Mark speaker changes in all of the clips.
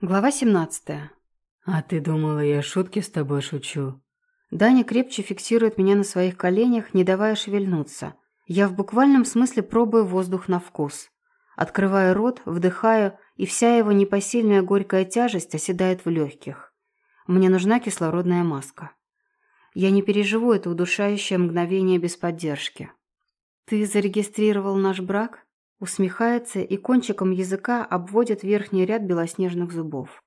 Speaker 1: Глава 17.
Speaker 2: «А ты думала, я шутки с тобой шучу?»
Speaker 1: Даня крепче фиксирует меня на своих коленях, не давая шевельнуться. Я в буквальном смысле пробую воздух на вкус. Открываю рот, вдыхаю, и вся его непосильная горькая тяжесть оседает в легких. Мне нужна кислородная маска. Я не переживу это удушающее мгновение без поддержки. «Ты зарегистрировал наш брак?» Усмехается и кончиком языка обводит верхний ряд белоснежных зубов.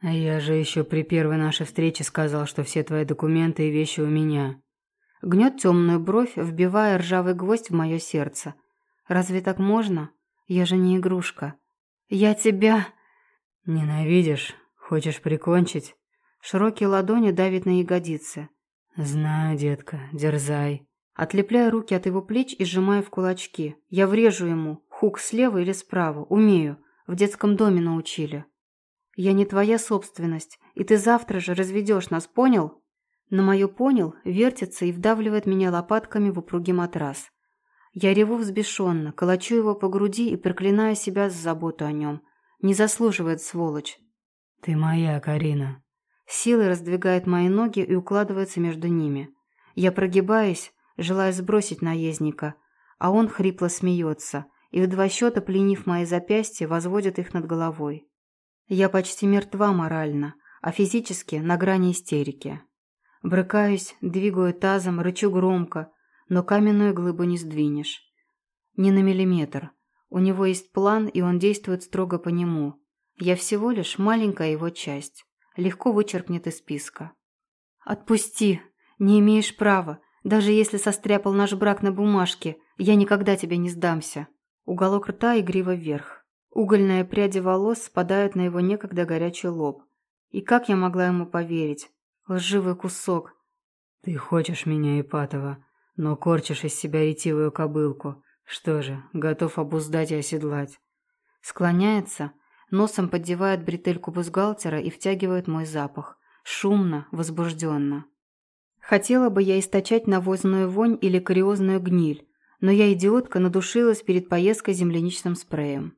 Speaker 2: «А я же еще при первой нашей встрече сказал, что все твои документы и вещи у меня».
Speaker 1: Гнет темную бровь, вбивая ржавый гвоздь в мое сердце. «Разве так можно? Я же не игрушка. Я тебя...»
Speaker 2: «Ненавидишь? Хочешь прикончить?»
Speaker 1: Широкие ладони давят на ягодицы.
Speaker 2: «Знаю, детка, дерзай».
Speaker 1: Отлепляю руки от его плеч и сжимаю в кулачки. Я врежу ему, Хук слева или справа? Умею. В детском доме научили. Я не твоя собственность, и ты завтра же разведешь нас, понял? На мое «понял» вертится и вдавливает меня лопатками в упругий матрас. Я реву взбешенно, колочу его по груди и проклинаю себя за заботу о нем. Не заслуживает сволочь.
Speaker 2: «Ты моя, Карина».
Speaker 1: Силой раздвигает мои ноги и укладывается между ними. Я прогибаюсь, желая сбросить наездника, а он хрипло смеется – и в два счета, пленив мои запястья, возводит их над головой. Я почти мертва морально, а физически на грани истерики. Брыкаюсь, двигаю тазом, рычу громко, но каменную глыбу не сдвинешь. Ни на миллиметр. У него есть план, и он действует строго по нему. Я всего лишь маленькая его часть. Легко вычеркнет из списка. «Отпусти! Не имеешь права. Даже если состряпал наш брак на бумажке, я никогда тебе не сдамся». Уголок рта игриво вверх. Угольные пряди волос спадают на его некогда горячий лоб. И как я могла ему поверить? Лживый кусок.
Speaker 2: «Ты хочешь меня, Ипатова, но корчишь из себя ретивую кобылку. Что же, готов обуздать и оседлать?»
Speaker 1: Склоняется, носом поддевает бретельку бюстгальтера и втягивает мой запах. Шумно, возбужденно. Хотела бы я источать навозную вонь или кариозную гниль, но я, идиотка, надушилась перед поездкой земляничным спреем.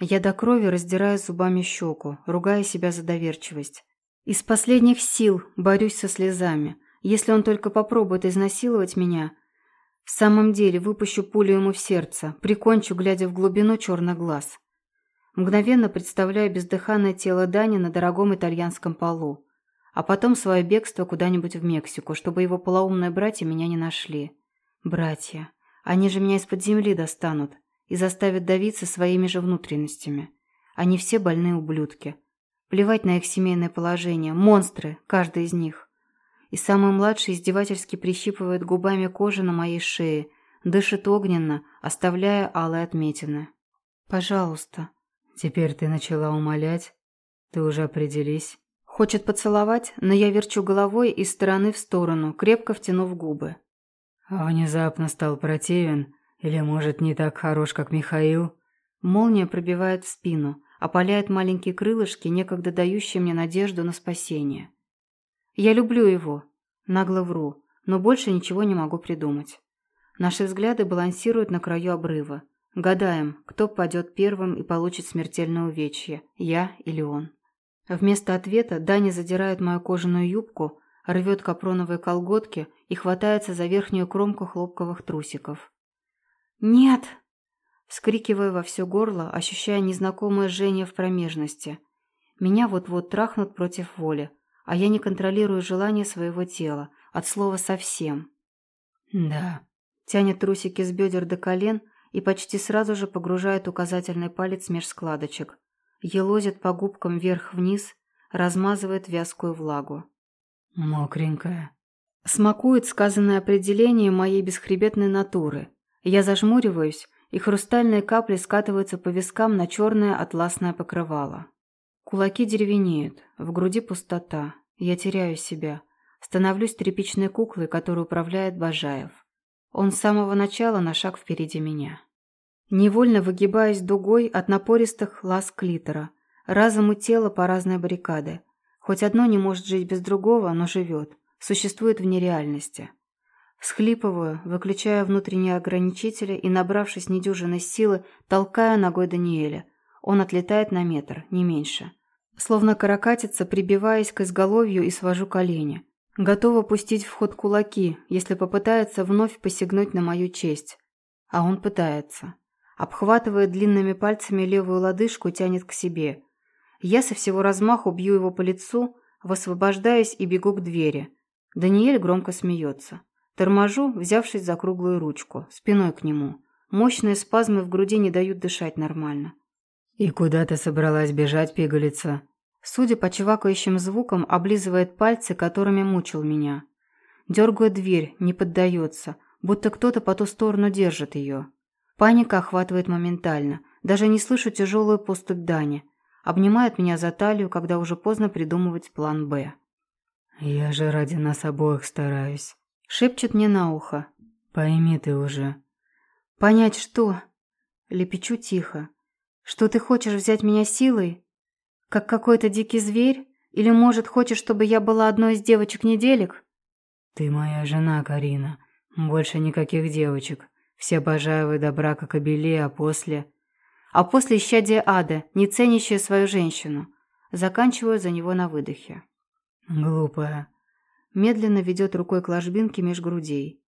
Speaker 1: Я до крови раздираю зубами щеку, ругая себя за доверчивость. Из последних сил борюсь со слезами. Если он только попробует изнасиловать меня, в самом деле выпущу пулю ему в сердце, прикончу, глядя в глубину черных глаз. Мгновенно представляю бездыханное тело Дани на дорогом итальянском полу, а потом свое бегство куда-нибудь в Мексику, чтобы его полоумные братья меня не нашли. Братья. Они же меня из-под земли достанут и заставят давиться своими же внутренностями. Они все больные ублюдки. Плевать на их семейное положение. Монстры, каждый из них. И самый младший издевательски прищипывает губами кожу на моей шее, дышит огненно, оставляя алые отметины. «Пожалуйста».
Speaker 2: «Теперь ты начала умолять? Ты уже определись?»
Speaker 1: Хочет поцеловать, но я верчу головой из стороны в сторону, крепко втянув губы.
Speaker 2: Внезапно стал противен? Или, может, не так хорош, как Михаил?
Speaker 1: Молния пробивает в спину, опаляет маленькие крылышки, некогда дающие мне надежду на спасение. Я люблю его. Нагло вру, но больше ничего не могу придумать. Наши взгляды балансируют на краю обрыва. Гадаем, кто падет первым и получит смертельное увечье, я или он. Вместо ответа Даня задирает мою кожаную юбку, рвет капроновые колготки и хватается за верхнюю кромку хлопковых трусиков. «Нет!» Вскрикиваю во все горло, ощущая незнакомое жжение в промежности. Меня вот-вот трахнут против воли, а я не контролирую желание своего тела, от слова совсем.
Speaker 2: «Да».
Speaker 1: Тянет трусики с бедер до колен и почти сразу же погружает указательный палец меж складочек. Елозит по губкам вверх-вниз, размазывает вязкую влагу.
Speaker 2: Мокренькая.
Speaker 1: Смакует сказанное определение моей бесхребетной натуры. Я зажмуриваюсь, и хрустальные капли скатываются по вискам на черное атласное покрывало. Кулаки деревенеют, в груди пустота. Я теряю себя. Становлюсь тряпичной куклой, которую управляет Бажаев. Он с самого начала на шаг впереди меня. Невольно выгибаюсь дугой от напористых ласк клитора. Разум и тело по разной баррикады. Хоть одно не может жить без другого, но живет, существует в нереальности. Схлипываю, выключая внутренние ограничители и, набравшись недюжиной силы, толкая ногой Даниэля. Он отлетает на метр, не меньше. Словно каракатица, прибиваясь к изголовью и свожу колени. Готова пустить в ход кулаки, если попытается вновь посягнуть на мою честь. А он пытается. Обхватывает длинными пальцами левую лодыжку, тянет к себе. Я со всего размаху бью его по лицу, высвобождаюсь и бегу к двери. Даниэль громко смеется. Торможу, взявшись за круглую ручку, спиной к нему. Мощные спазмы в груди не дают дышать нормально.
Speaker 2: «И куда ты собралась бежать, пигалица?»
Speaker 1: Судя по чвакающим звукам, облизывает пальцы, которыми мучил меня. Дергаю дверь, не поддается, будто кто-то по ту сторону держит ее. Паника охватывает моментально. Даже не слышу тяжелую поступь Дани. Обнимает меня за талию, когда уже поздно придумывать план «Б».
Speaker 2: «Я же ради нас обоих стараюсь», —
Speaker 1: шепчет мне на ухо.
Speaker 2: «Пойми ты уже».
Speaker 1: «Понять что?» Лепечу тихо. «Что ты хочешь взять меня силой? Как какой-то дикий зверь? Или, может, хочешь, чтобы я была одной из девочек-неделек?»
Speaker 2: «Ты моя жена, Карина. Больше никаких девочек. Все обожаю до брака кобели, а после...»
Speaker 1: «А после исчадия ада, не ценящая свою женщину». Заканчиваю за него на выдохе.
Speaker 2: «Глупая».
Speaker 1: Медленно ведет рукой к ложбинке меж грудей.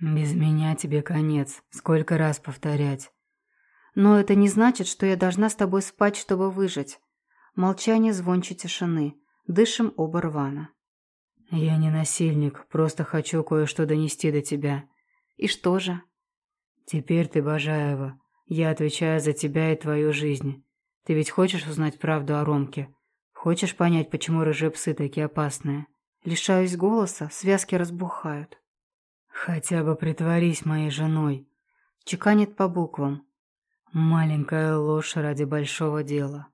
Speaker 2: «Без меня тебе конец. Сколько раз повторять?»
Speaker 1: «Но это не значит, что я должна с тобой спать, чтобы выжить. Молчание звонче тишины. Дышим оба рвано.
Speaker 2: «Я не насильник, просто хочу кое-что донести до тебя».
Speaker 1: «И что же?»
Speaker 2: «Теперь ты Бажаева. Я отвечаю за тебя и твою жизнь. Ты ведь хочешь узнать правду о Ромке? Хочешь понять, почему рыжие псы такие опасные?»
Speaker 1: Лишаюсь голоса, связки разбухают.
Speaker 2: «Хотя бы притворись моей женой», —
Speaker 1: чеканит по буквам.
Speaker 2: «Маленькая ложь ради большого дела».